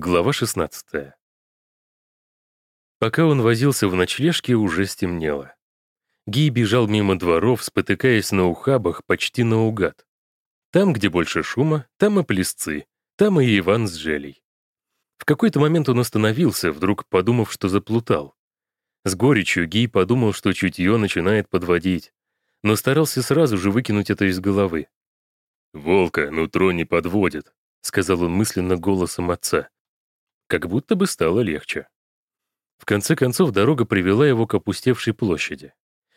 Глава 16. Пока он возился в ночлежке, уже стемнело. Ги бежал мимо дворов, спотыкаясь на ухабах почти наугад. Там, где больше шума, там и плесцы, там и Иван с Желей. В какой-то момент он остановился, вдруг подумав, что заплутал. С горечью Ги подумал, что чутье начинает подводить, но старался сразу же выкинуть это из головы. «Волка нутро не подводит», — сказал он мысленно голосом отца как будто бы стало легче. В конце концов, дорога привела его к опустевшей площади.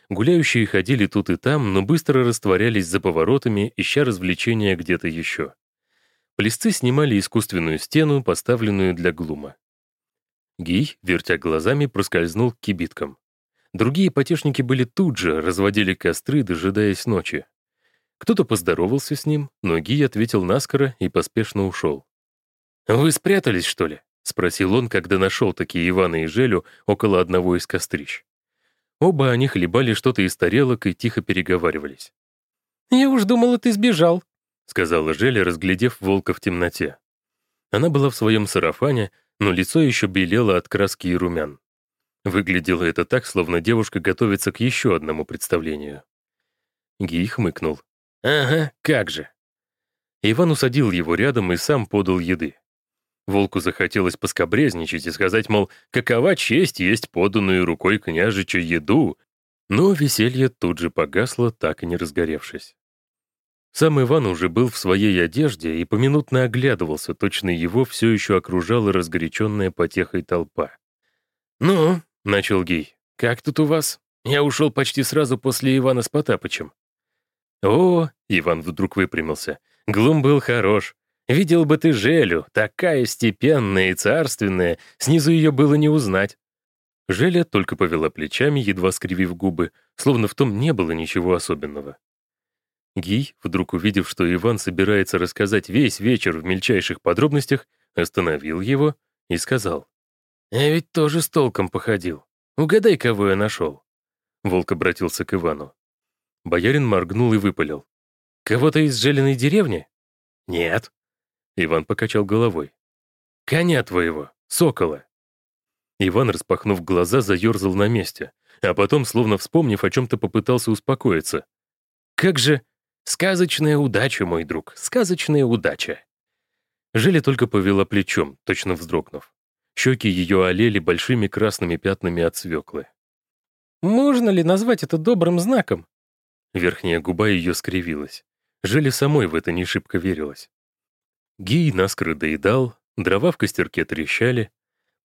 Гуляющие ходили тут и там, но быстро растворялись за поворотами, ища развлечения где-то еще. Плесцы снимали искусственную стену, поставленную для глума. Гий, вертя глазами, проскользнул к кибиткам. Другие потешники были тут же, разводили костры, дожидаясь ночи. Кто-то поздоровался с ним, но Гий ответил наскоро и поспешно ушел. «Вы спрятались, что ли?» — спросил он, когда нашел такие Ивана и Желю около одного из кострищ. Оба они хлебали что-то из тарелок и тихо переговаривались. «Я уж думала, ты сбежал», — сказала Желя, разглядев волка в темноте. Она была в своем сарафане, но лицо еще белело от краски и румян. Выглядело это так, словно девушка готовится к еще одному представлению. Гий хмыкнул. «Ага, как же». Иван усадил его рядом и сам подал еды. Волку захотелось поскобрезничать и сказать, мол, какова честь есть поданную рукой княжича еду, но веселье тут же погасло, так и не разгоревшись. Сам Иван уже был в своей одежде и поминутно оглядывался, точно его все еще окружала разгоряченная потехой толпа. «Ну», — начал Гей, — «как тут у вас? Я ушел почти сразу после Ивана с Потапычем». «О», — Иван вдруг выпрямился, — «глум был хорош. Видел бы ты Желю, такая степенная и царственная, снизу ее было не узнать. Желя только повела плечами, едва скривив губы, словно в том не было ничего особенного. Гий, вдруг увидев, что Иван собирается рассказать весь вечер в мельчайших подробностях, остановил его и сказал. «Я ведь тоже с толком походил. Угадай, кого я нашел». Волк обратился к Ивану. Боярин моргнул и выпалил. «Кого-то из Желиной деревни?» «Нет», Иван покачал головой. «Коня твоего, сокола!» Иван, распахнув глаза, заерзал на месте, а потом, словно вспомнив, о чем-то попытался успокоиться. «Как же сказочная удача, мой друг, сказочная удача!» Желя только повела плечом, точно вздрогнув. Щеки ее олели большими красными пятнами от свеклы. «Можно ли назвать это добрым знаком?» Верхняя губа ее скривилась. Желе самой в это не шибко верилось. Гий наскоро доедал, дрова в костерке трещали.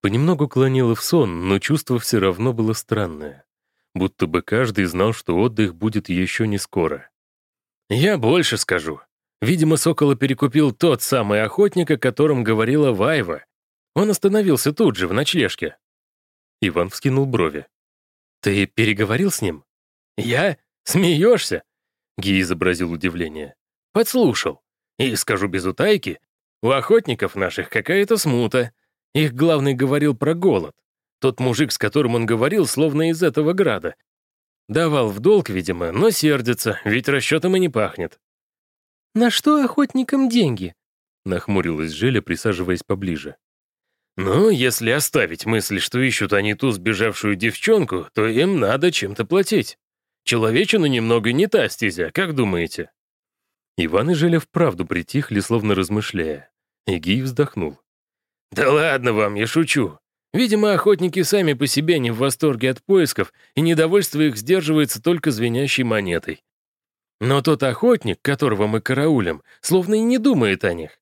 Понемногу клонило в сон, но чувство все равно было странное. Будто бы каждый знал, что отдых будет еще не скоро. «Я больше скажу. Видимо, Сокола перекупил тот самый охотник, о котором говорила Вайва. Он остановился тут же, в ночлежке». Иван вскинул брови. «Ты переговорил с ним?» «Я? Смеешься?» Ги изобразил удивление. «Подслушал. И скажу без утайки, у охотников наших какая-то смута. Их главный говорил про голод. Тот мужик, с которым он говорил, словно из этого града. Давал в долг, видимо, но сердится, ведь расчетом и не пахнет. «На что охотникам деньги?» — нахмурилась Желя, присаживаясь поближе. «Ну, если оставить мысль, что ищут они ту сбежавшую девчонку, то им надо чем-то платить. Человечину немного не та стезя, как думаете?» Иван и Желя вправду притихли, словно размышляя. Игий вздохнул. «Да ладно вам, я шучу. Видимо, охотники сами по себе не в восторге от поисков, и недовольство их сдерживается только звенящей монетой. Но тот охотник, которого мы караулим, словно и не думает о них.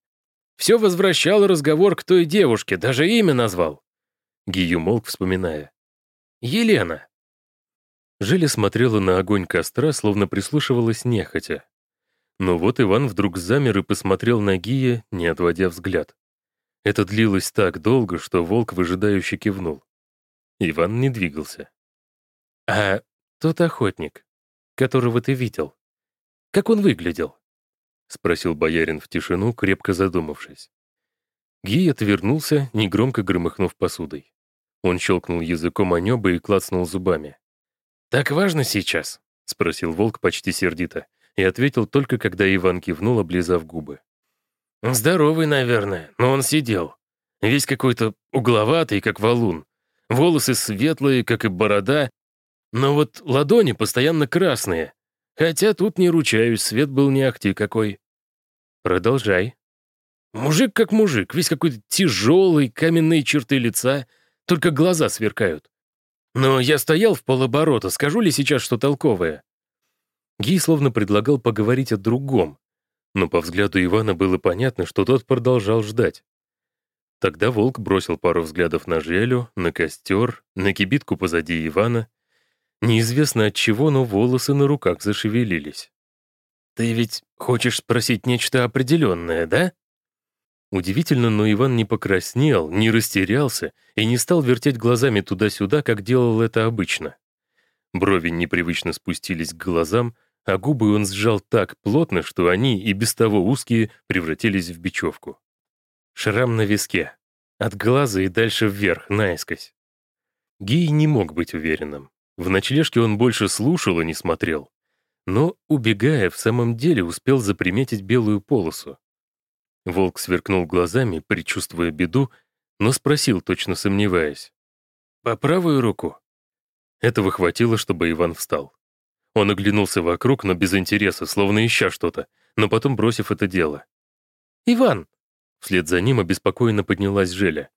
Все возвращал разговор к той девушке, даже имя назвал». Гию молк, вспоминая. «Елена». Желя смотрела на огонь костра, словно прислушивалась нехотя. Но вот Иван вдруг замер и посмотрел на Гия, не отводя взгляд. Это длилось так долго, что волк выжидающе кивнул. Иван не двигался. «А тот охотник, которого ты видел, как он выглядел?» — спросил боярин в тишину, крепко задумавшись. Гий отвернулся, негромко громыхнув посудой. Он щелкнул языком о небо и клацнул зубами. «Так важно сейчас?» — спросил волк почти сердито и ответил только, когда Иван кивнул, облизав губы. «Здоровый, наверное, но он сидел. Весь какой-то угловатый, как валун. Волосы светлые, как и борода. Но вот ладони постоянно красные. Хотя тут не ручаюсь, свет был не ахти какой. Продолжай. Мужик как мужик, весь какой-то тяжелый, каменные черты лица, только глаза сверкают. Но я стоял в полоборота, скажу ли сейчас что толковое? Гий словно предлагал поговорить о другом, но по взгляду Ивана было понятно, что тот продолжал ждать. Тогда волк бросил пару взглядов на Желю, на костер, на кибитку позади Ивана. Неизвестно от чего, но волосы на руках зашевелились. «Ты ведь хочешь спросить нечто определенное, да?» Удивительно, но Иван не покраснел, не растерялся и не стал вертеть глазами туда-сюда, как делал это обычно. Брови непривычно спустились к глазам, а губы он сжал так плотно, что они, и без того узкие, превратились в бечевку. Шрам на виске. От глаза и дальше вверх, наискось. Гей не мог быть уверенным. В ночлежке он больше слушал, а не смотрел. Но, убегая, в самом деле успел заприметить белую полосу. Волк сверкнул глазами, предчувствуя беду, но спросил, точно сомневаясь. «По правую руку?» Этого хватило, чтобы Иван встал. Он оглянулся вокруг, но без интереса, словно ища что-то, но потом бросив это дело. «Иван!» Вслед за ним обеспокоенно поднялась Желя.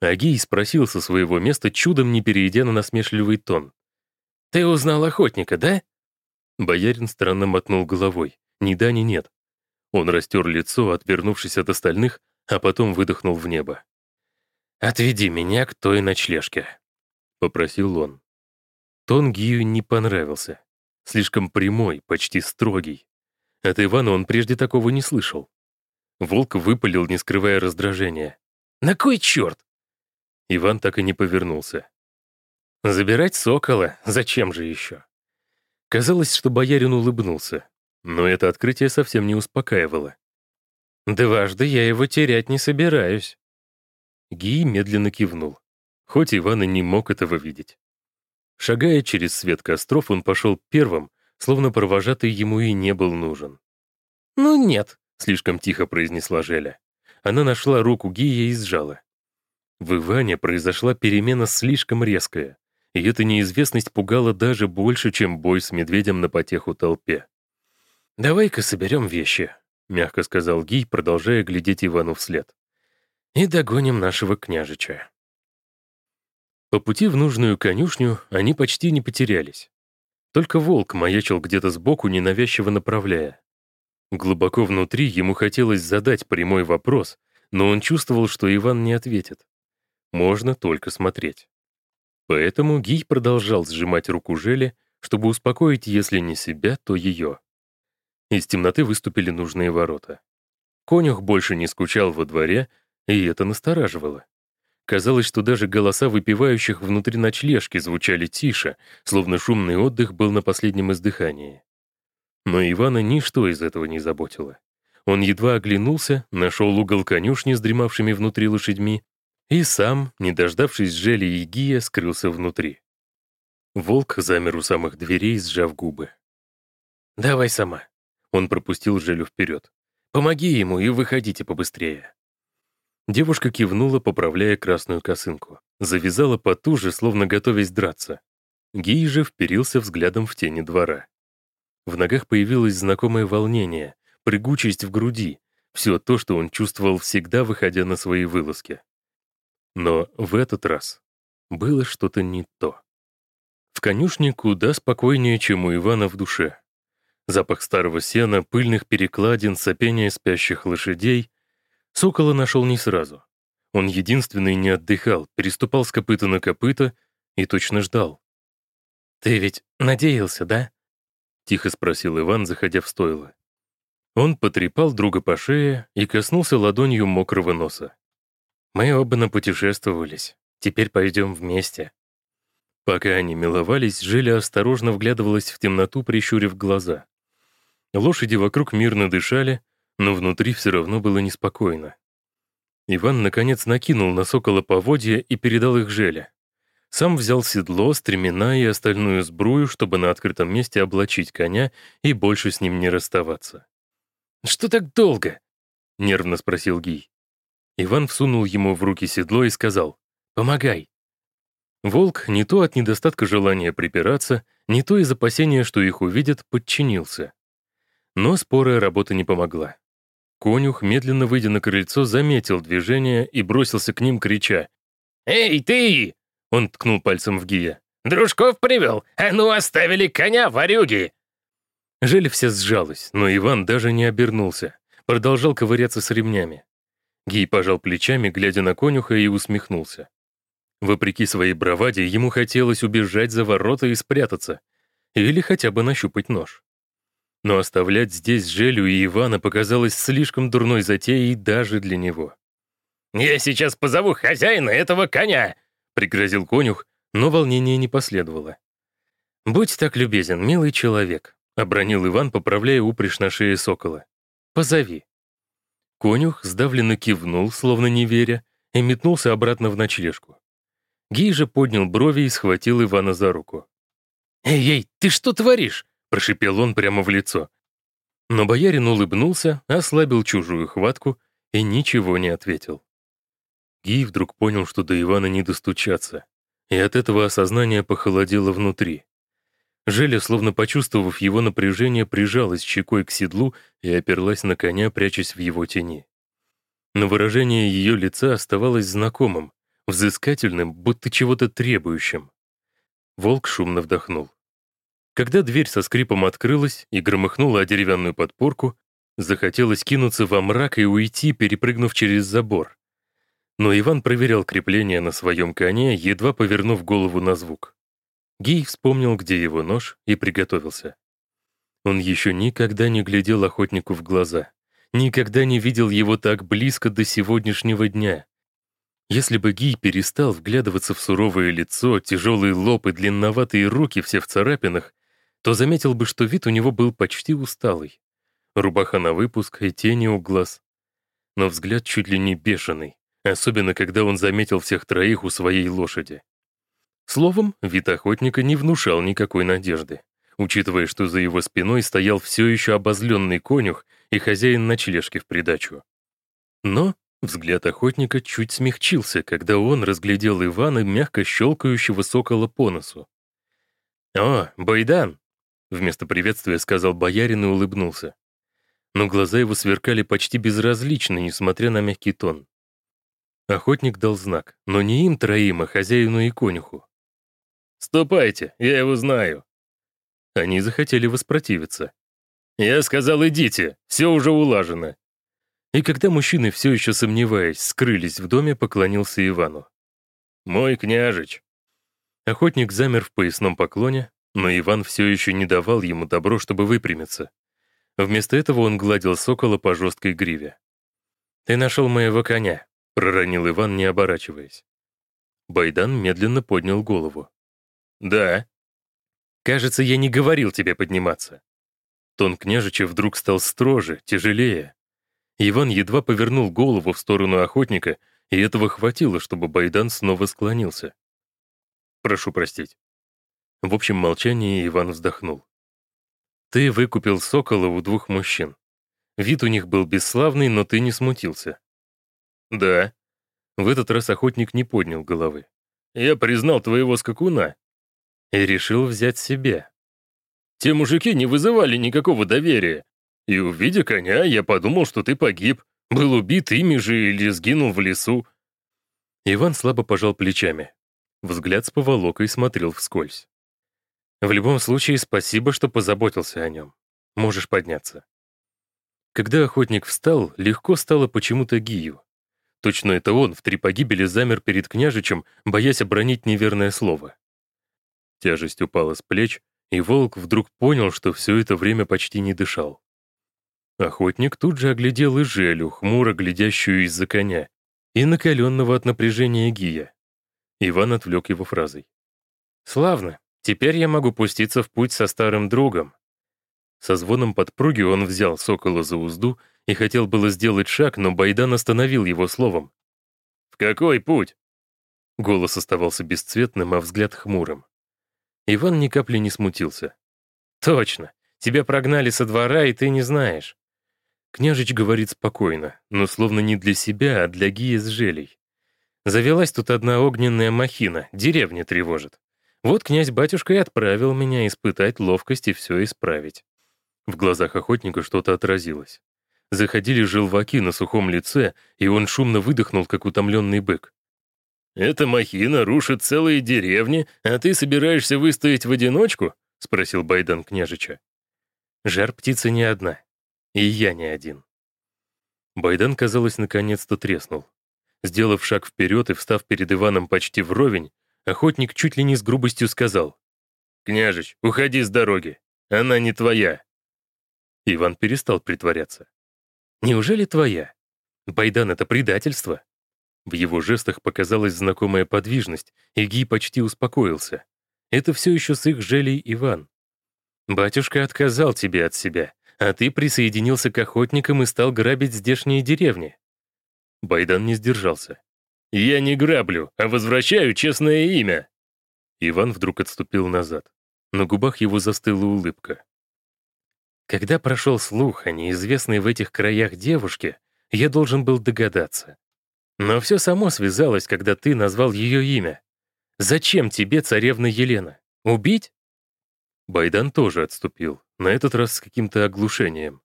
Агий спросил со своего места, чудом не перейдя на насмешливый тон. «Ты узнал охотника, да?» Боярин странно мотнул головой. Ни да, ни нет. Он растер лицо, отвернувшись от остальных, а потом выдохнул в небо. «Отведи меня к той ночлежке», — попросил он. Тон Гию не понравился. Слишком прямой, почти строгий. От Ивана он прежде такого не слышал. Волк выпалил, не скрывая раздражения. «На кой черт?» Иван так и не повернулся. «Забирать сокола? Зачем же еще?» Казалось, что боярин улыбнулся. Но это открытие совсем не успокаивало. «Дважды я его терять не собираюсь». Ги медленно кивнул, хоть Иван и не мог этого видеть. Шагая через свет костров, он пошел первым, словно провожатый ему и не был нужен. «Ну нет», — слишком тихо произнесла Желя. Она нашла руку Гия и сжала. В Иване произошла перемена слишком резкая, и эта неизвестность пугала даже больше, чем бой с медведем на потеху толпе. «Давай-ка соберем вещи», — мягко сказал Гий, продолжая глядеть Ивану вслед. «И догоним нашего княжича». По пути в нужную конюшню они почти не потерялись. Только волк маячил где-то сбоку, ненавязчиво направляя. Глубоко внутри ему хотелось задать прямой вопрос, но он чувствовал, что Иван не ответит. Можно только смотреть. Поэтому Гий продолжал сжимать руку Жели, чтобы успокоить, если не себя, то ее. Из темноты выступили нужные ворота. Конюх больше не скучал во дворе, и это настораживало. Казалось, что даже голоса выпивающих внутри ночлежки звучали тише, словно шумный отдых был на последнем издыхании. Но Ивана ничто из этого не заботило. Он едва оглянулся, нашел угол конюшни с дремавшими внутри лошадьми, и сам, не дождавшись Жели и Гия, скрылся внутри. Волк замер у самых дверей, сжав губы. «Давай сама», он пропустил Желю вперед. «Помоги ему и выходите побыстрее». Девушка кивнула, поправляя красную косынку. Завязала потуже, словно готовясь драться. Гей же вперился взглядом в тени двора. В ногах появилось знакомое волнение, прыгучесть в груди, все то, что он чувствовал всегда, выходя на свои вылазки. Но в этот раз было что-то не то. В конюшне куда спокойнее, чем у Ивана в душе. Запах старого сена, пыльных перекладин, сопения спящих лошадей. Сокола нашел не сразу. Он единственный не отдыхал, переступал с копыта на копыта и точно ждал. «Ты ведь надеялся, да?» — тихо спросил Иван, заходя в стойло. Он потрепал друга по шее и коснулся ладонью мокрого носа. «Мы оба напутешествовались. Теперь пойдем вместе». Пока они миловались, Жиля осторожно вглядывалась в темноту, прищурив глаза. Лошади вокруг мирно дышали, но внутри все равно было неспокойно. Иван, наконец, накинул на сокола поводья и передал их Желе. Сам взял седло, стремена и остальную сбрую, чтобы на открытом месте облачить коня и больше с ним не расставаться. «Что так долго?» — нервно спросил Гий. Иван всунул ему в руки седло и сказал «Помогай». Волк не то от недостатка желания припираться, не то из опасения, что их увидят, подчинился. Но спорая работа не помогла. Конюх, медленно выйдя на крыльцо, заметил движение и бросился к ним, крича. «Эй, ты!» — он ткнул пальцем в Гия. «Дружков привел! А ну, оставили коня, ворюги!» Жель вся сжалась, но Иван даже не обернулся. Продолжал ковыряться с ремнями. Гий пожал плечами, глядя на конюха, и усмехнулся. Вопреки своей браваде, ему хотелось убежать за ворота и спрятаться. Или хотя бы нащупать нож. Но оставлять здесь Желю и Ивана показалось слишком дурной затеей даже для него. «Я сейчас позову хозяина этого коня!» — пригрозил конюх, но волнения не последовало. «Будь так любезен, милый человек», — обронил Иван, поправляя упряжь на шее сокола. «Позови». Конюх сдавленно кивнул, словно не веря, и метнулся обратно в ночлежку. Гей же поднял брови и схватил Ивана за руку. «Эй-эй, ты что творишь?» — прошипел он прямо в лицо. Но боярин улыбнулся, ослабил чужую хватку и ничего не ответил. Гий вдруг понял, что до Ивана не достучаться, и от этого осознание похолодело внутри. Желя, словно почувствовав его напряжение, прижалась щекой к седлу и оперлась на коня, прячась в его тени. Но выражение ее лица оставалось знакомым, взыскательным, будто чего-то требующим. Волк шумно вдохнул. Когда дверь со скрипом открылась и громыхнула о деревянную подпорку, захотелось кинуться во мрак и уйти, перепрыгнув через забор. Но Иван проверял крепление на своем коне, едва повернув голову на звук. Гей вспомнил, где его нож, и приготовился. Он еще никогда не глядел охотнику в глаза, никогда не видел его так близко до сегодняшнего дня. Если бы Гий перестал вглядываться в суровое лицо, тяжелый лоб и длинноватые руки все в царапинах, то заметил бы, что вид у него был почти усталый. Рубаха на выпуск и тени у глаз. Но взгляд чуть ли не бешеный, особенно когда он заметил всех троих у своей лошади. Словом, вид охотника не внушал никакой надежды, учитывая, что за его спиной стоял все еще обозленный конюх и хозяин ночлежки в придачу. Но Взгляд охотника чуть смягчился, когда он разглядел Ивана, мягко щелкающего сокола по носу. «О, Байдан!» — вместо приветствия сказал боярин и улыбнулся. Но глаза его сверкали почти безразлично, несмотря на мягкий тон. Охотник дал знак, но не им троим, а хозяину и конюху. «Ступайте, я его знаю». Они захотели воспротивиться. «Я сказал, идите, все уже улажено. И когда мужчины, все еще сомневаясь, скрылись в доме, поклонился Ивану. «Мой княжич!» Охотник замер в поясном поклоне, но Иван все еще не давал ему добро, чтобы выпрямиться. Вместо этого он гладил сокола по жесткой гриве. «Ты нашел моего коня», — проронил Иван, не оборачиваясь. Байдан медленно поднял голову. «Да». «Кажется, я не говорил тебе подниматься». Тон княжича вдруг стал строже, тяжелее. Иван едва повернул голову в сторону охотника, и этого хватило, чтобы Байдан снова склонился. «Прошу простить». В общем молчании Иван вздохнул. «Ты выкупил сокола у двух мужчин. Вид у них был бесславный, но ты не смутился». «Да». В этот раз охотник не поднял головы. «Я признал твоего скакуна». И решил взять себе. «Те мужики не вызывали никакого доверия. И, увидя коня, я подумал, что ты погиб, был убит ими же или сгинул в лесу». Иван слабо пожал плечами. Взгляд с поволокой смотрел вскользь. «В любом случае, спасибо, что позаботился о нем. Можешь подняться». Когда охотник встал, легко стало почему-то Гию. Точно это он в три погибели замер перед княжичем, боясь обронить неверное слово. Тяжесть упала с плеч, и волк вдруг понял, что все это время почти не дышал. Охотник тут же оглядел и Желю, хмуро глядящую из-за коня, и накаленного от напряжения Гия. Иван отвлек его фразой. «Славно. Теперь я могу пуститься в путь со старым другом». Со звоном подпруги он взял сокола за узду и хотел было сделать шаг, но Байдан остановил его словом. «В какой путь?» Голос оставался бесцветным, а взгляд хмурым. Иван ни капли не смутился. «Точно. Тебя прогнали со двора, и ты не знаешь. Княжич говорит спокойно, но словно не для себя, а для Гии с Желей. Завелась тут одна огненная махина, деревня тревожит. Вот князь-батюшка и отправил меня испытать ловкость и все исправить. В глазах охотника что-то отразилось. Заходили желваки на сухом лице, и он шумно выдохнул, как утомленный бык. «Эта махина рушит целые деревни, а ты собираешься выстоять в одиночку?» — спросил Байдан княжича. «Жар птицы не одна. И я не один». Байдан, казалось, наконец-то треснул. Сделав шаг вперед и встав перед Иваном почти вровень, охотник чуть ли не с грубостью сказал. «Княжич, уходи с дороги. Она не твоя». Иван перестал притворяться. «Неужели твоя? Байдан — это предательство?» В его жестах показалась знакомая подвижность, и Ги почти успокоился. Это все еще с их желей Иван. «Батюшка отказал тебе от себя, а ты присоединился к охотникам и стал грабить здешние деревни». Байдан не сдержался. «Я не граблю, а возвращаю честное имя!» Иван вдруг отступил назад. На губах его застыла улыбка. Когда прошел слух о неизвестной в этих краях девушке, я должен был догадаться. Но все само связалось, когда ты назвал ее имя. Зачем тебе царевна Елена? Убить? Байдан тоже отступил, на этот раз с каким-то оглушением.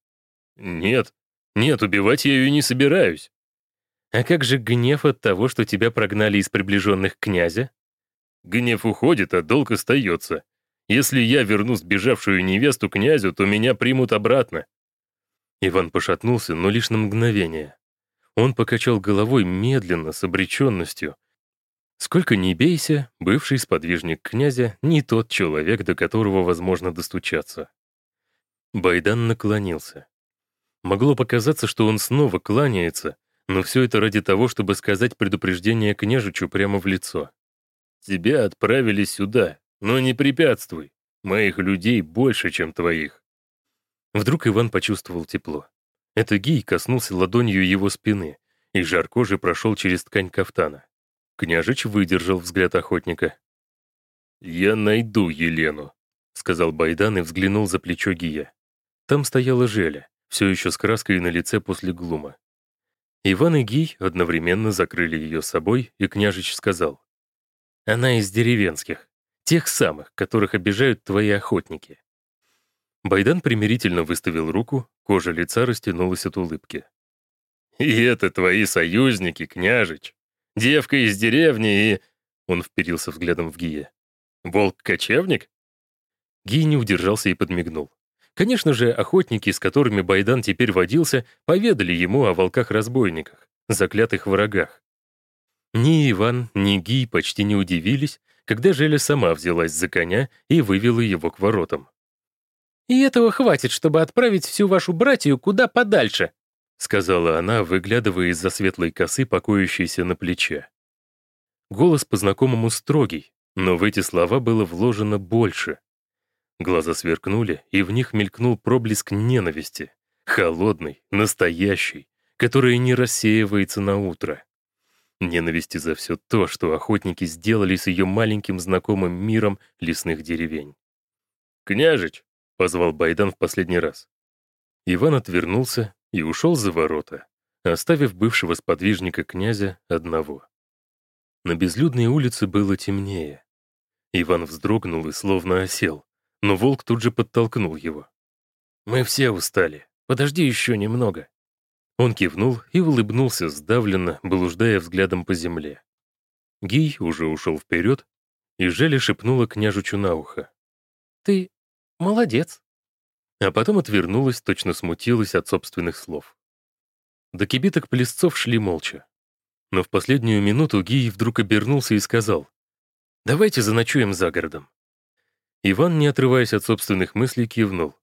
«Нет, нет, убивать я ее не собираюсь». «А как же гнев от того, что тебя прогнали из приближенных князя?» «Гнев уходит, а долг остается. Если я верну сбежавшую невесту князю, то меня примут обратно». Иван пошатнулся, но лишь на мгновение. Он покачал головой медленно, с обреченностью. Сколько ни бейся, бывший сподвижник князя не тот человек, до которого возможно достучаться. Байдан наклонился. Могло показаться, что он снова кланяется, но все это ради того, чтобы сказать предупреждение княжичу прямо в лицо. «Тебя отправили сюда, но не препятствуй. Моих людей больше, чем твоих». Вдруг Иван почувствовал тепло. Это Гий коснулся ладонью его спины, и жар кожи прошел через ткань кафтана. Княжич выдержал взгляд охотника. «Я найду Елену», — сказал Байдан и взглянул за плечо Гия. Там стояла Желя, все еще с краской на лице после глума. Иван и Гий одновременно закрыли ее собой, и княжич сказал. «Она из деревенских, тех самых, которых обижают твои охотники. Байдан примирительно выставил руку, кожа лица растянулась от улыбки. «И это твои союзники, княжич. Девка из деревни и...» Он вперился взглядом в Гия. «Волк-кочевник?» Гий не удержался и подмигнул. Конечно же, охотники, с которыми Байдан теперь водился, поведали ему о волках-разбойниках, заклятых врагах. Ни Иван, ни Гий почти не удивились, когда Желя сама взялась за коня и вывела его к воротам. И этого хватит, чтобы отправить всю вашу братью куда подальше», сказала она, выглядывая из-за светлой косы, покоящейся на плече. Голос по-знакомому строгий, но в эти слова было вложено больше. Глаза сверкнули, и в них мелькнул проблеск ненависти, холодный, настоящий, который не рассеивается на утро. Ненависти за все то, что охотники сделали с ее маленьким знакомым миром лесных деревень. «Княжич, позвал Байдан в последний раз. Иван отвернулся и ушел за ворота, оставив бывшего сподвижника князя одного. На безлюдной улице было темнее. Иван вздрогнул и словно осел, но волк тут же подтолкнул его. «Мы все устали. Подожди еще немного». Он кивнул и улыбнулся сдавленно, блуждая взглядом по земле. Гий уже ушел вперед, и Желя шепнула княжучу на ухо. «Ты Молодец. А потом отвернулась, точно смутилась от собственных слов. До кибиток Плесцов шли молча. Но в последнюю минуту Гий вдруг обернулся и сказал, «Давайте заночуем за городом». Иван, не отрываясь от собственных мыслей, кивнул.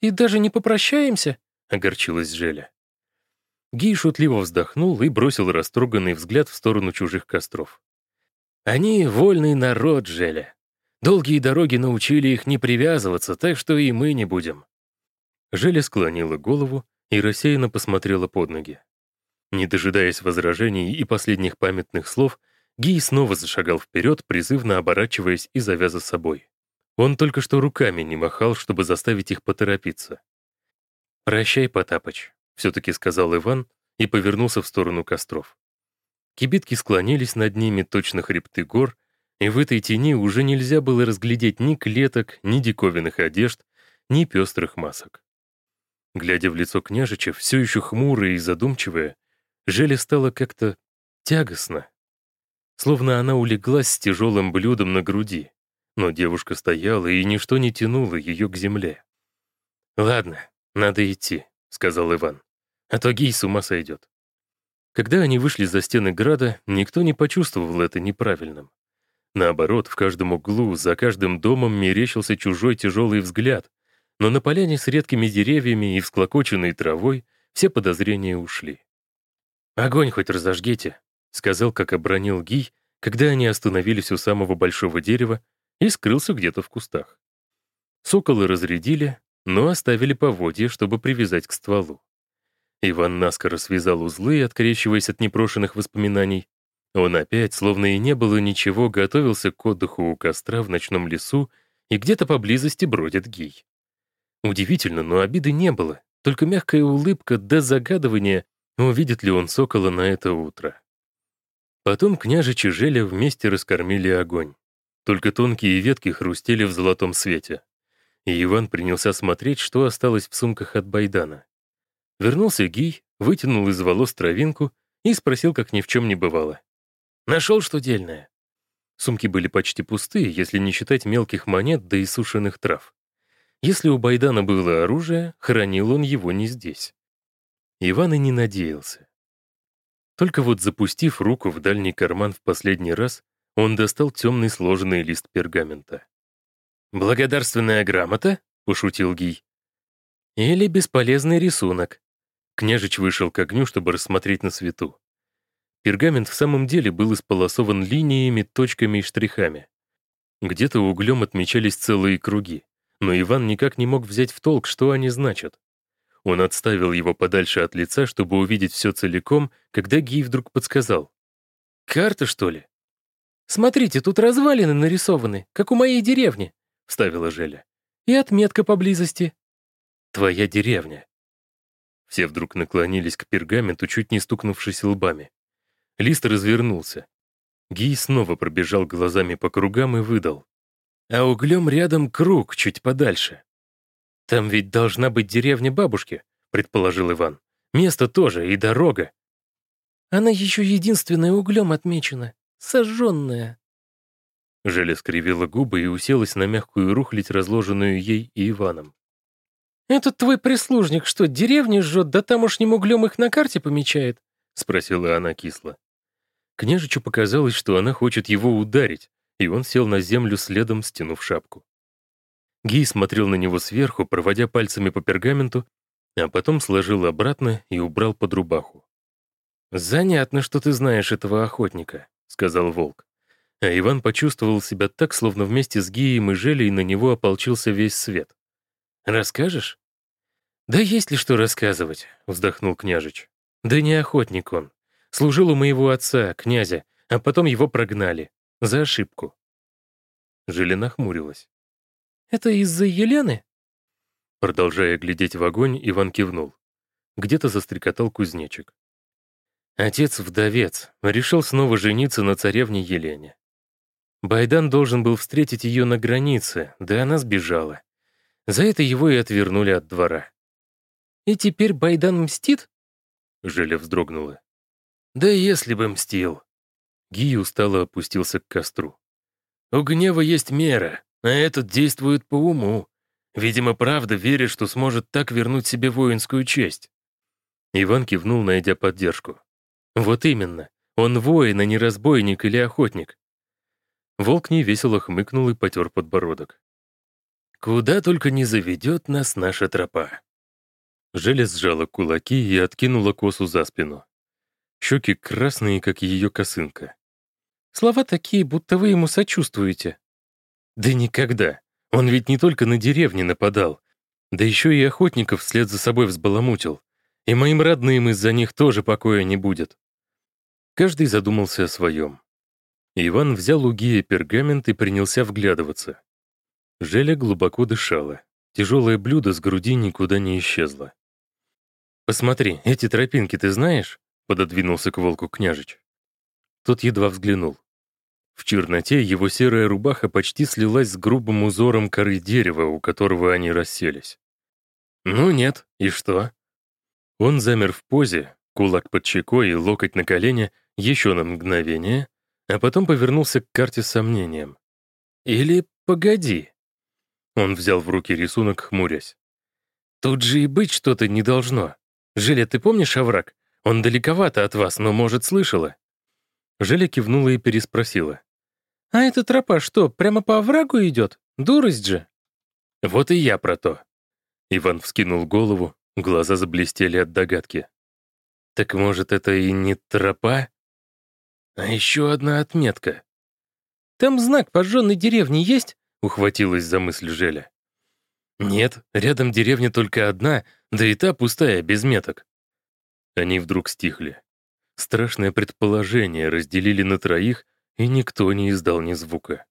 «И даже не попрощаемся?» — огорчилась Желя. Гий шутливо вздохнул и бросил растроганный взгляд в сторону чужих костров. «Они — вольный народ, Желя. Долгие дороги научили их не привязываться, так что и мы не будем». Желя склонила голову и рассеянно посмотрела под ноги. Не дожидаясь возражений и последних памятных слов, Гий снова зашагал вперед, призывно оборачиваясь и завяза собой. Он только что руками не махал, чтобы заставить их поторопиться. «Прощай, Потапыч. все-таки сказал Иван и повернулся в сторону костров. Кибитки склонились над ними, точно хребты гор, и в этой тени уже нельзя было разглядеть ни клеток, ни диковинных одежд, ни пестрых масок. Глядя в лицо княжича, все еще хмурое и задумчивое, Желе стало как-то тягостно. Словно она улеглась с тяжелым блюдом на груди, но девушка стояла, и ничто не тянуло ее к земле. «Ладно, надо идти», — сказал Иван, — «а то Гий с ума сойдет». Когда они вышли за стены града, никто не почувствовал это неправильным. Наоборот, в каждом углу, за каждым домом мерещился чужой тяжелый взгляд, но на поляне с редкими деревьями и всклокоченной травой все подозрения ушли. «Огонь хоть разожгите», — сказал, как обронил Гий, когда они остановились у самого большого дерева и скрылся где-то в кустах. Соколы разрядили, но оставили поводья, чтобы привязать к стволу. Иван наскоро связал узлы, открещиваясь от непрошенных воспоминаний. Он опять, словно и не было ничего, готовился к отдыху у костра в ночном лесу, и где-то поблизости бродит Гий. Удивительно, но обиды не было, только мягкая улыбка до загадывания, увидит ли он сокола на это утро. Потом княжич и Желя вместе раскормили огонь. Только тонкие ветки хрустели в золотом свете. И Иван принялся смотреть, что осталось в сумках от Байдана. Вернулся Гий, вытянул из волос травинку и спросил, как ни в чем не бывало. «Нашел что дельное?» Сумки были почти пустые, если не считать мелких монет да и сушеных трав. Если у Байдана было оружие, хранил он его не здесь. Иван и не надеялся. Только вот запустив руку в дальний карман в последний раз, он достал темный сложенный лист пергамента. «Благодарственная грамота?» — пошутил Гий. «Или бесполезный рисунок». Княжич вышел к огню, чтобы рассмотреть на свету. Пергамент в самом деле был исполосован линиями, точками и штрихами. Где-то углем отмечались целые круги, но Иван никак не мог взять в толк, что они значат. Он отставил его подальше от лица, чтобы увидеть все целиком, когда Гий вдруг подсказал. «Карта, что ли?» «Смотрите, тут развалины нарисованы, как у моей деревни», — вставила Желя. «И отметка поблизости». «Твоя деревня». Все вдруг наклонились к пергаменту, чуть не стукнувшись лбами. Лист развернулся. Гий снова пробежал глазами по кругам и выдал. А углем рядом круг, чуть подальше. «Там ведь должна быть деревня бабушки», — предположил Иван. «Место тоже и дорога». «Она еще единственная углем отмечена, сожженная». Желя скривила губы и уселась на мягкую рухлядь, разложенную ей и Иваном. «Этот твой прислужник что, деревни жжет, да тамошним углем их на карте помечает?» — спросила она кисло. Княжичу показалось, что она хочет его ударить, и он сел на землю следом, стянув шапку. Гей смотрел на него сверху, проводя пальцами по пергаменту, а потом сложил обратно и убрал под рубаху. «Занятно, что ты знаешь этого охотника», — сказал волк. А Иван почувствовал себя так, словно вместе с Гией и Желей на него ополчился весь свет. «Расскажешь?» «Да есть ли что рассказывать?» — вздохнул княжич. «Да не охотник он. Служил у моего отца, князя, а потом его прогнали. За ошибку». Желя нахмурилась. Это из-за Елены?» Продолжая глядеть в огонь, Иван кивнул. Где-то застрекотал кузнечик. Отец-вдовец решил снова жениться на царевне Елене. Байдан должен был встретить ее на границе, да она сбежала. За это его и отвернули от двора. «И теперь Байдан мстит?» Желя вздрогнула. «Да если бы мстил!» Гий устало опустился к костру. «У гнева есть мера, а этот действует по уму. Видимо, правда верит, что сможет так вернуть себе воинскую честь. Иван кивнул, найдя поддержку. Вот именно. Он воин, а не разбойник или охотник. Волк невесело хмыкнул и потер подбородок. «Куда только не заведет нас наша тропа». Желез сжала кулаки и откинула косу за спину. Щеки красные, как ее косынка. «Слова такие, будто вы ему сочувствуете», да никогда. Он ведь не только на деревне нападал, да еще и охотников вслед за собой взбаламутил. И моим родным из-за них тоже покоя не будет. Каждый задумался о своем. Иван взял у Гия пергамент и принялся вглядываться. Желя глубоко дышала. Тяжелое блюдо с груди никуда не исчезло. «Посмотри, эти тропинки ты знаешь?» — пододвинулся к волку княжич. Тот едва взглянул. В черноте его серая рубаха почти слилась с грубым узором коры дерева, у которого они расселись. «Ну нет, и что?» Он замер в позе, кулак под щекой и локоть на колене, еще на мгновение, а потом повернулся к карте с сомнением. «Или погоди». Он взял в руки рисунок, хмурясь. «Тут же и быть что-то не должно. Желя, ты помнишь овраг? Он далековато от вас, но, может, слышала?» Желя кивнула и переспросила. «А эта тропа что, прямо по оврагу идет? Дурость же!» «Вот и я про то». Иван вскинул голову, глаза заблестели от догадки. «Так, может, это и не тропа?» «А еще одна отметка». «Там знак пожженной деревни есть?» — ухватилась за мысль Желя. «Нет, рядом деревня только одна, да и та пустая, без меток». Они вдруг стихли. Страшное предположение разделили на троих, и никто не издал ни звука.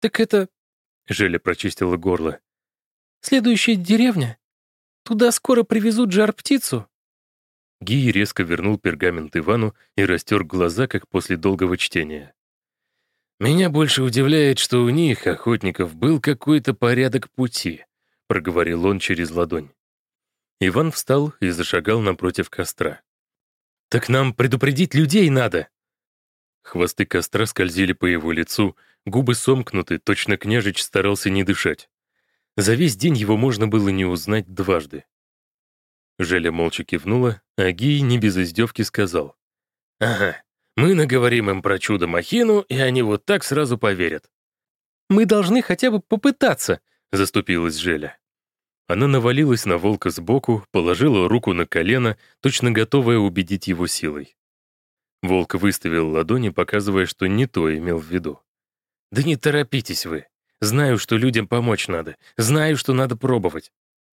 «Так это...» — Желя прочистила горло. «Следующая деревня? Туда скоро привезут жар-птицу?» Гий резко вернул пергамент Ивану и растер глаза, как после долгого чтения. «Меня больше удивляет, что у них, охотников, был какой-то порядок пути», — проговорил он через ладонь. Иван встал и зашагал напротив костра. «Так нам предупредить людей надо!» Хвосты костра скользили по его лицу, губы сомкнуты, точно княжич старался не дышать. За весь день его можно было не узнать дважды. Желя молча кивнула, а Гий не без издевки сказал. «Ага, мы наговорим им про чудо-махину, и они вот так сразу поверят». «Мы должны хотя бы попытаться», — заступилась Желя. Она навалилась на волка сбоку, положила руку на колено, точно готовая убедить его силой. Волк выставил ладони, показывая, что не то имел в виду. «Да не торопитесь вы. Знаю, что людям помочь надо. Знаю, что надо пробовать.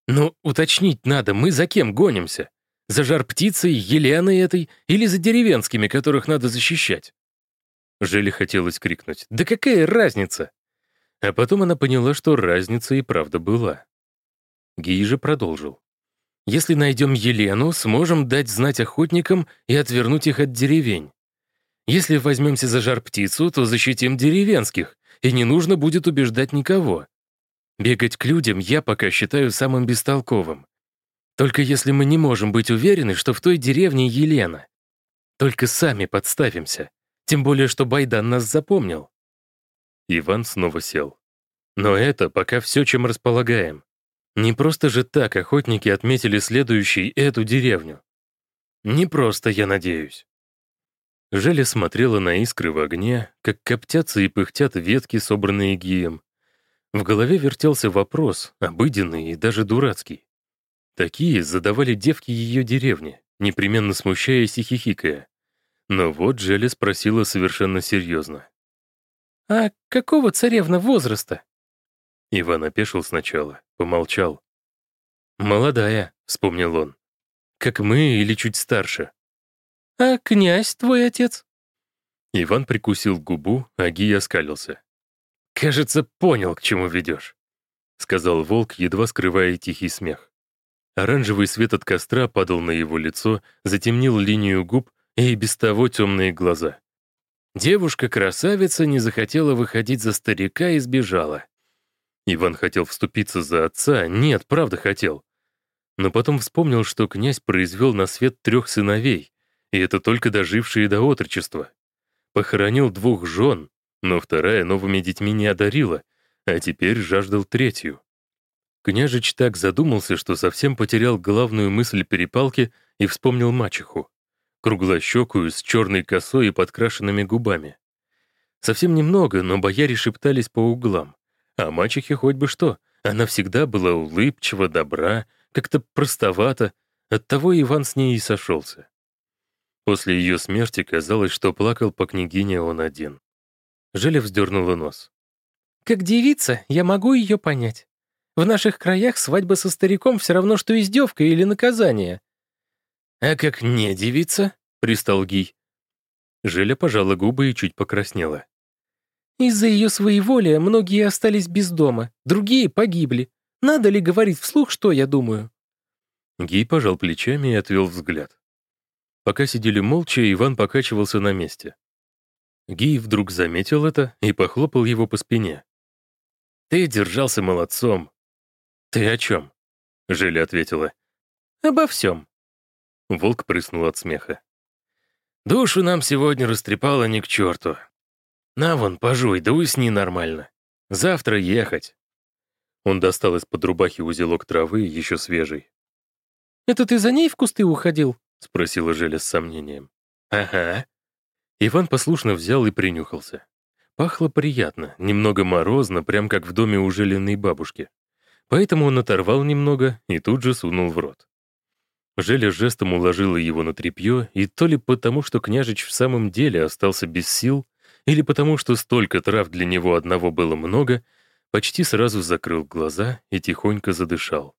Но уточнить надо, мы за кем гонимся? За жар-птицей, Еленой этой или за деревенскими, которых надо защищать?» Желе хотелось крикнуть. «Да какая разница?» А потом она поняла, что разница и правда была. Гий же продолжил. «Если найдем Елену, сможем дать знать охотникам и отвернуть их от деревень. Если возьмемся за жар-птицу, то защитим деревенских, и не нужно будет убеждать никого. Бегать к людям я пока считаю самым бестолковым. Только если мы не можем быть уверены, что в той деревне Елена. Только сами подставимся. Тем более, что Байдан нас запомнил». Иван снова сел. «Но это пока все, чем располагаем. Не просто же так охотники отметили следующей эту деревню. Не просто, я надеюсь. Желя смотрела на искры в огне, как коптятся и пыхтят ветки, собранные гием. В голове вертелся вопрос, обыденный и даже дурацкий. Такие задавали девки ее деревни, непременно смущаясь и хихикая. Но вот Желя спросила совершенно серьезно. «А какого царевна возраста?» Иван опешил сначала, помолчал. «Молодая», — вспомнил он. «Как мы или чуть старше». «А князь твой отец?» Иван прикусил губу, а Гий оскалился. «Кажется, понял, к чему ведешь», — сказал волк, едва скрывая тихий смех. Оранжевый свет от костра падал на его лицо, затемнил линию губ и без того темные глаза. Девушка-красавица не захотела выходить за старика и сбежала. Иван хотел вступиться за отца, нет, правда хотел. Но потом вспомнил, что князь произвел на свет трех сыновей, и это только дожившие до отрочества. Похоронил двух жен, но вторая новыми детьми не одарила, а теперь жаждал третью. Княжич так задумался, что совсем потерял главную мысль перепалки и вспомнил мачеху, круглощекую, с черной косой и подкрашенными губами. Совсем немного, но бояре шептались по углам. А мачехе хоть бы что, она всегда была улыбчива, добра, как-то простовата, оттого Иван с ней и сошелся. После ее смерти казалось, что плакал по княгине он один. Желя вздернула нос. «Как девица, я могу ее понять. В наших краях свадьба со стариком все равно, что издевка или наказание». «А как не девица?» — пристал Гий. Желя пожала губы и чуть покраснела. Из-за ее своеволия многие остались без дома, другие погибли. Надо ли говорить вслух, что я думаю?» Гий пожал плечами и отвел взгляд. Пока сидели молча, Иван покачивался на месте. Гий вдруг заметил это и похлопал его по спине. «Ты держался молодцом». «Ты о чем?» — Желя ответила. «Обо всем». Волк прыснул от смеха. «Душу нам сегодня растрепало ни к черту. На вон, пожуй, да усни нормально. Завтра ехать». Он достал из-под рубахи узелок травы, еще свежий. «Это ты за ней в кусты уходил?» — спросила Желя с сомнением. «Ага». Иван послушно взял и принюхался. Пахло приятно, немного морозно, прям как в доме у Желиной бабушки. Поэтому он оторвал немного и тут же сунул в рот. Желя жестом уложила его на тряпье, и то ли потому, что княжич в самом деле остался без сил, или потому, что столько трав для него одного было много, почти сразу закрыл глаза и тихонько задышал.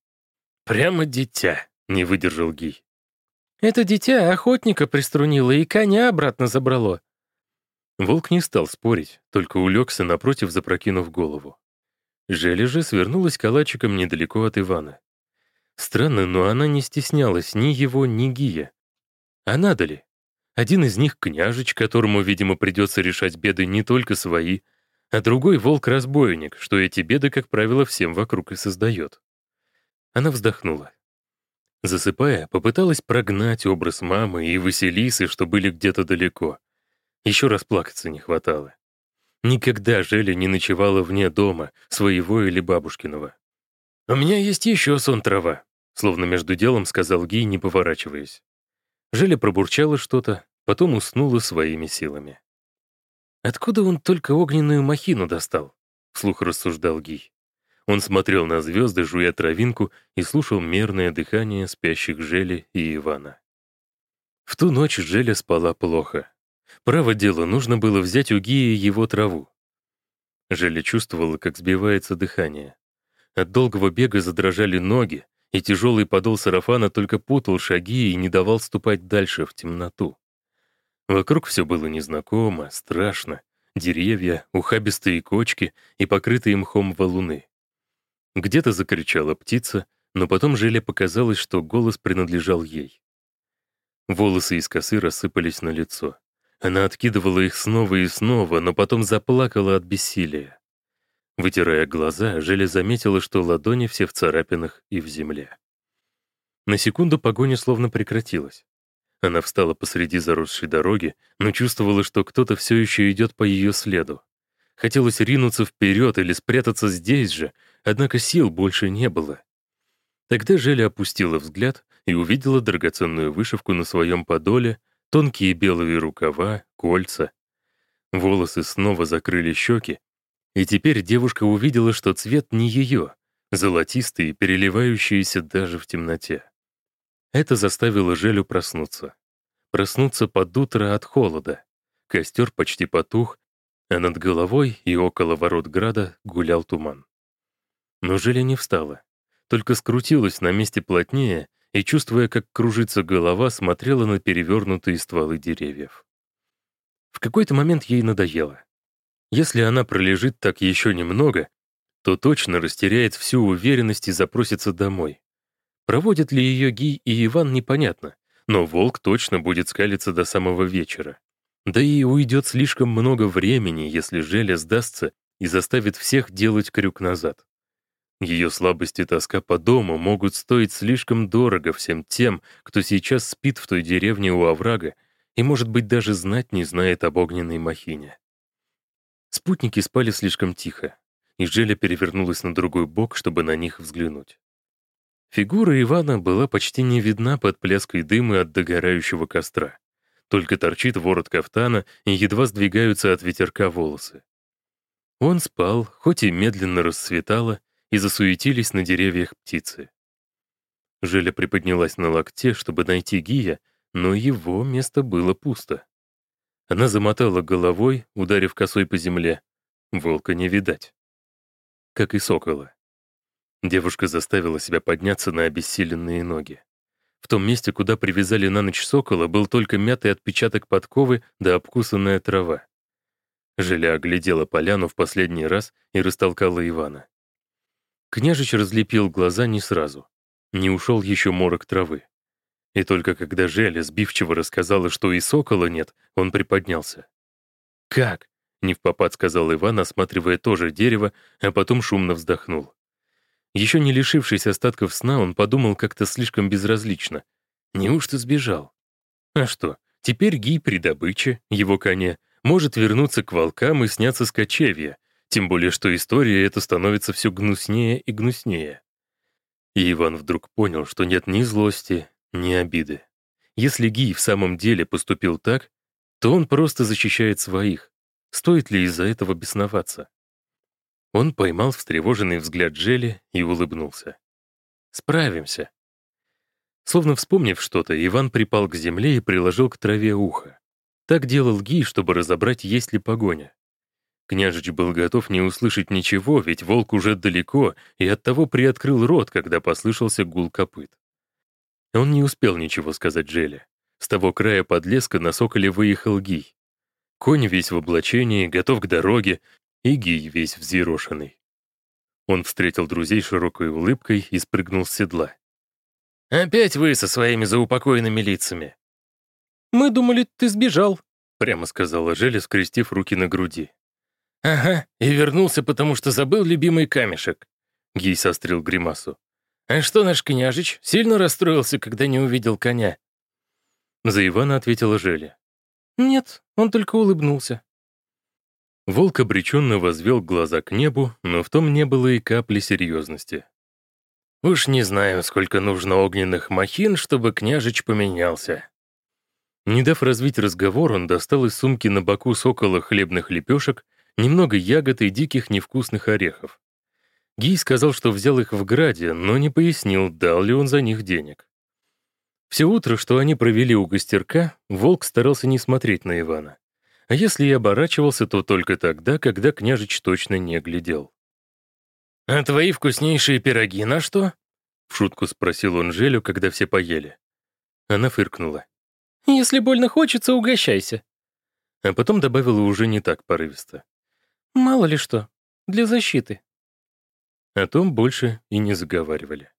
«Прямо дитя», — не выдержал Гий. «Это дитя охотника приструнило и коня обратно забрало». Волк не стал спорить, только улегся напротив, запрокинув голову. Желя же свернулась калачиком недалеко от Ивана. Странно, но она не стеснялась ни его, ни Гия. А надо ли? Один из них — княжич, которому, видимо, придется решать беды не только свои, а другой — волк-разбойник, что эти беды, как правило, всем вокруг и создает. Она вздохнула. Засыпая, попыталась прогнать образ мамы и Василисы, что были где-то далеко. Еще раз плакаться не хватало. Никогда Желя не ночевала вне дома, своего или бабушкиного. «У меня есть еще сон трава», — словно между делом сказал Гий, не поворачиваясь. Желя пробурчала что-то, потом уснула своими силами. «Откуда он только огненную махину достал?» — вслух рассуждал Гий. Он смотрел на звезды, жуя травинку, и слушал мерное дыхание спящих Жели и Ивана. В ту ночь Желя спала плохо. Право дело, нужно было взять у Гии его траву. Желя чувствовала, как сбивается дыхание. От долгого бега задрожали ноги, и тяжелый подол сарафана только путал шаги и не давал ступать дальше, в темноту. Вокруг все было незнакомо, страшно. Деревья, ухабистые кочки и покрытые мхом валуны. Где-то закричала птица, но потом Желе показалось, что голос принадлежал ей. Волосы из косы рассыпались на лицо. Она откидывала их снова и снова, но потом заплакала от бессилия. Вытирая глаза, Желя заметила, что ладони все в царапинах и в земле. На секунду погоня словно прекратилась. Она встала посреди заросшей дороги, но чувствовала, что кто-то все еще идет по ее следу. Хотелось ринуться вперед или спрятаться здесь же, однако сил больше не было. Тогда Желя опустила взгляд и увидела драгоценную вышивку на своем подоле, тонкие белые рукава, кольца. Волосы снова закрыли щеки, и теперь девушка увидела, что цвет не ее, золотистый, переливающийся даже в темноте. Это заставило Желю проснуться. Проснуться под утро от холода. Костер почти потух, а над головой и около ворот града гулял туман. Но Желя не встала, только скрутилась на месте плотнее и, чувствуя, как кружится голова, смотрела на перевернутые стволы деревьев. В какой-то момент ей надоело. Если она пролежит так еще немного, то точно растеряет всю уверенность и запросится домой. Проводят ли ее Ги и Иван, непонятно, но волк точно будет скалиться до самого вечера. Да и уйдет слишком много времени, если Желя сдастся и заставит всех делать крюк назад. Ее слабость и тоска по дому могут стоить слишком дорого всем тем, кто сейчас спит в той деревне у оврага и, может быть, даже знать не знает об огненной махине. Спутники спали слишком тихо, и Желя перевернулась на другой бок, чтобы на них взглянуть. Фигура Ивана была почти не видна под пляской дыма от догорающего костра. Только торчит ворот кафтана и едва сдвигаются от ветерка волосы. Он спал, хоть и медленно расцветало, и засуетились на деревьях птицы. Желя приподнялась на локте, чтобы найти Гия, но его место было пусто. Она замотала головой, ударив косой по земле. Волка не видать. Как и сокола. Девушка заставила себя подняться на обессиленные ноги. В том месте, куда привязали на ночь сокола, был только мятый отпечаток подковы да обкусанная трава. Желя оглядела поляну в последний раз и растолкала Ивана. Княжич разлепил глаза не сразу. Не ушел еще морок травы. И только когда Желя сбивчиво рассказала, что и сокола нет, он приподнялся. «Как?» — не в попад сказал Иван, осматривая тоже дерево, а потом шумно вздохнул. Еще не лишившись остатков сна, он подумал как-то слишком безразлично. Неужто сбежал? А что, теперь Гий при добыче, его коне, может вернуться к волкам и сняться с кочевья, тем более что история эта становится все гнуснее и гнуснее. И Иван вдруг понял, что нет ни злости, ни обиды. Если Гий в самом деле поступил так, то он просто защищает своих. Стоит ли из-за этого бесноваться? Он поймал встревоженный взгляд Джели и улыбнулся. «Справимся». Словно вспомнив что-то, Иван припал к земле и приложил к траве ухо. Так делал Гий, чтобы разобрать, есть ли погоня. Княжич был готов не услышать ничего, ведь волк уже далеко, и оттого приоткрыл рот, когда послышался гул копыт. Он не успел ничего сказать Джеле. С того края подлеска на соколе выехал Гий. Конь весь в облачении, готов к дороге, и Гий весь взъерошенный. Он встретил друзей широкой улыбкой и спрыгнул с седла. «Опять вы со своими заупокоенными лицами!» «Мы думали, ты сбежал», — прямо сказала Желя, скрестив руки на груди. «Ага, и вернулся, потому что забыл любимый камешек», — Гий сострил гримасу. «А что наш княжич? Сильно расстроился, когда не увидел коня?» За Ивана ответила Желя. «Нет, он только улыбнулся». Волк обреченно возвел глаза к небу, но в том не было и капли серьезности. «Уж не знаю, сколько нужно огненных махин, чтобы княжич поменялся». Не дав развить разговор, он достал из сумки на боку сокола хлебных лепешек, немного ягод и диких невкусных орехов. Гий сказал, что взял их в Граде, но не пояснил, дал ли он за них денег. Все утро, что они провели у гостерка, Волк старался не смотреть на Ивана. А если и оборачивался, то только тогда, когда княжич точно не глядел. «А твои вкуснейшие пироги на что?» — в шутку спросил он Желю, когда все поели. Она фыркнула. «Если больно хочется, угощайся». А потом добавила уже не так порывисто. «Мало ли что, для защиты». О том больше и не заговаривали.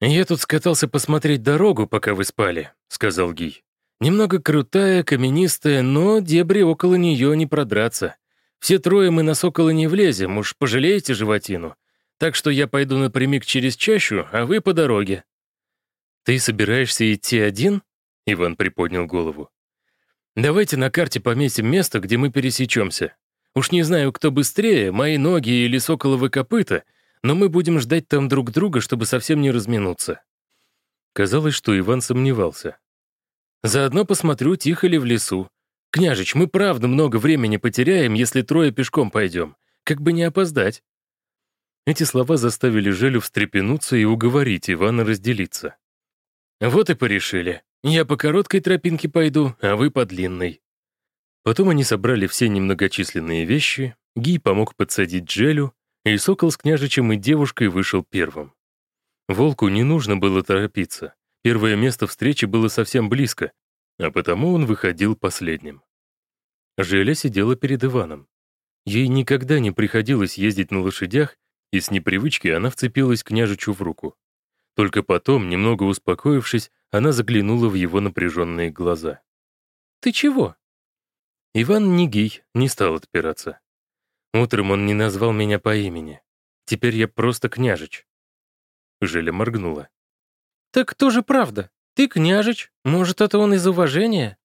«Я тут скатался посмотреть дорогу, пока вы спали», — сказал Гий. «Немного крутая, каменистая, но дебри около нее не продраться. Все трое мы на сокола не влезем, уж пожалеете животину. Так что я пойду напрямик через чащу, а вы по дороге». «Ты собираешься идти один?» — Иван приподнял голову. «Давайте на карте пометим место, где мы пересечемся. Уж не знаю, кто быстрее, мои ноги или соколовы копыта, но мы будем ждать там друг друга, чтобы совсем не разминуться». Казалось, что Иван сомневался. «Заодно посмотрю, тихо ли в лесу. Княжич, мы правда много времени потеряем, если трое пешком пойдем. Как бы не опоздать». Эти слова заставили Желю встрепенуться и уговорить Ивана разделиться. «Вот и порешили. Я по короткой тропинке пойду, а вы по длинной». Потом они собрали все немногочисленные вещи, Гий помог подсадить Джелю, и Сокол с княжичем и девушкой вышел первым. Волку не нужно было торопиться. Первое место встречи было совсем близко, а потому он выходил последним. Желя сидела перед Иваном. Ей никогда не приходилось ездить на лошадях, и с непривычки она вцепилась княжичу в руку. Только потом, немного успокоившись, она заглянула в его напряженные глаза. «Ты чего?» Иван Нигий не стал отпираться. Утром он не назвал меня по имени. Теперь я просто княжич. Желя моргнула. «Так кто же правда? Ты княжич? Может, это он из уважения?»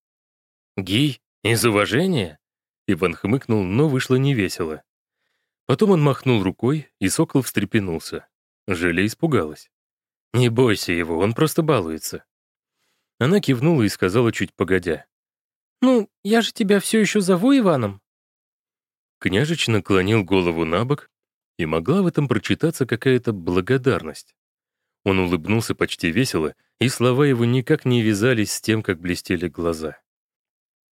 «Гий? Из уважения?» Иван хмыкнул, но вышло невесело. Потом он махнул рукой, и сокол встрепенулся. Желя испугалась. «Не бойся его, он просто балуется». Она кивнула и сказала чуть погодя. «Ну, я же тебя все еще зову Иваном». Княжич наклонил голову на бок, и могла в этом прочитаться какая-то благодарность. Он улыбнулся почти весело, и слова его никак не вязались с тем, как блестели глаза.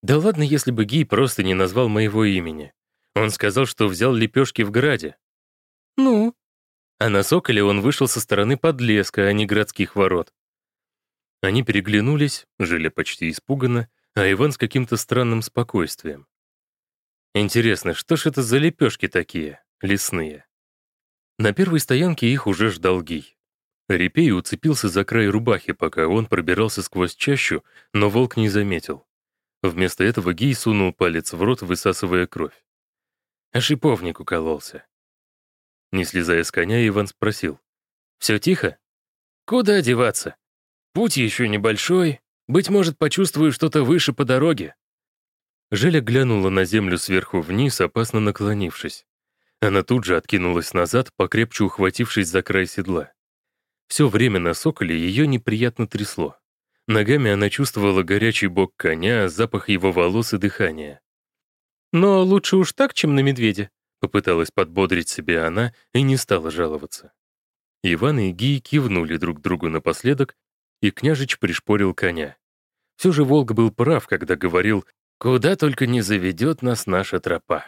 «Да ладно, если бы Гий просто не назвал моего имени. Он сказал, что взял лепешки в граде». «Ну?» А на Соколе он вышел со стороны подлеска, а не городских ворот. Они переглянулись, жили почти испуганно, а Иван с каким-то странным спокойствием. Интересно, что ж это за лепешки такие, лесные? На первой стоянке их уже ждал Гий. Репей уцепился за край рубахи, пока он пробирался сквозь чащу, но волк не заметил. Вместо этого Гий сунул палец в рот, высасывая кровь. А шиповник укололся. Не слезая с коня, Иван спросил. «Все тихо?» «Куда деваться? Путь еще небольшой. Быть может, почувствую что-то выше по дороге». Желя глянула на землю сверху вниз, опасно наклонившись. Она тут же откинулась назад, покрепче ухватившись за край седла. Все время на соколе ее неприятно трясло. Ногами она чувствовала горячий бок коня, запах его волос и дыхания. «Но лучше уж так, чем на медведя», — попыталась подбодрить себя она и не стала жаловаться. Иван и Гий кивнули друг другу напоследок, и княжич пришпорил коня. Все же Волк был прав, когда говорил «Куда только не заведет нас наша тропа».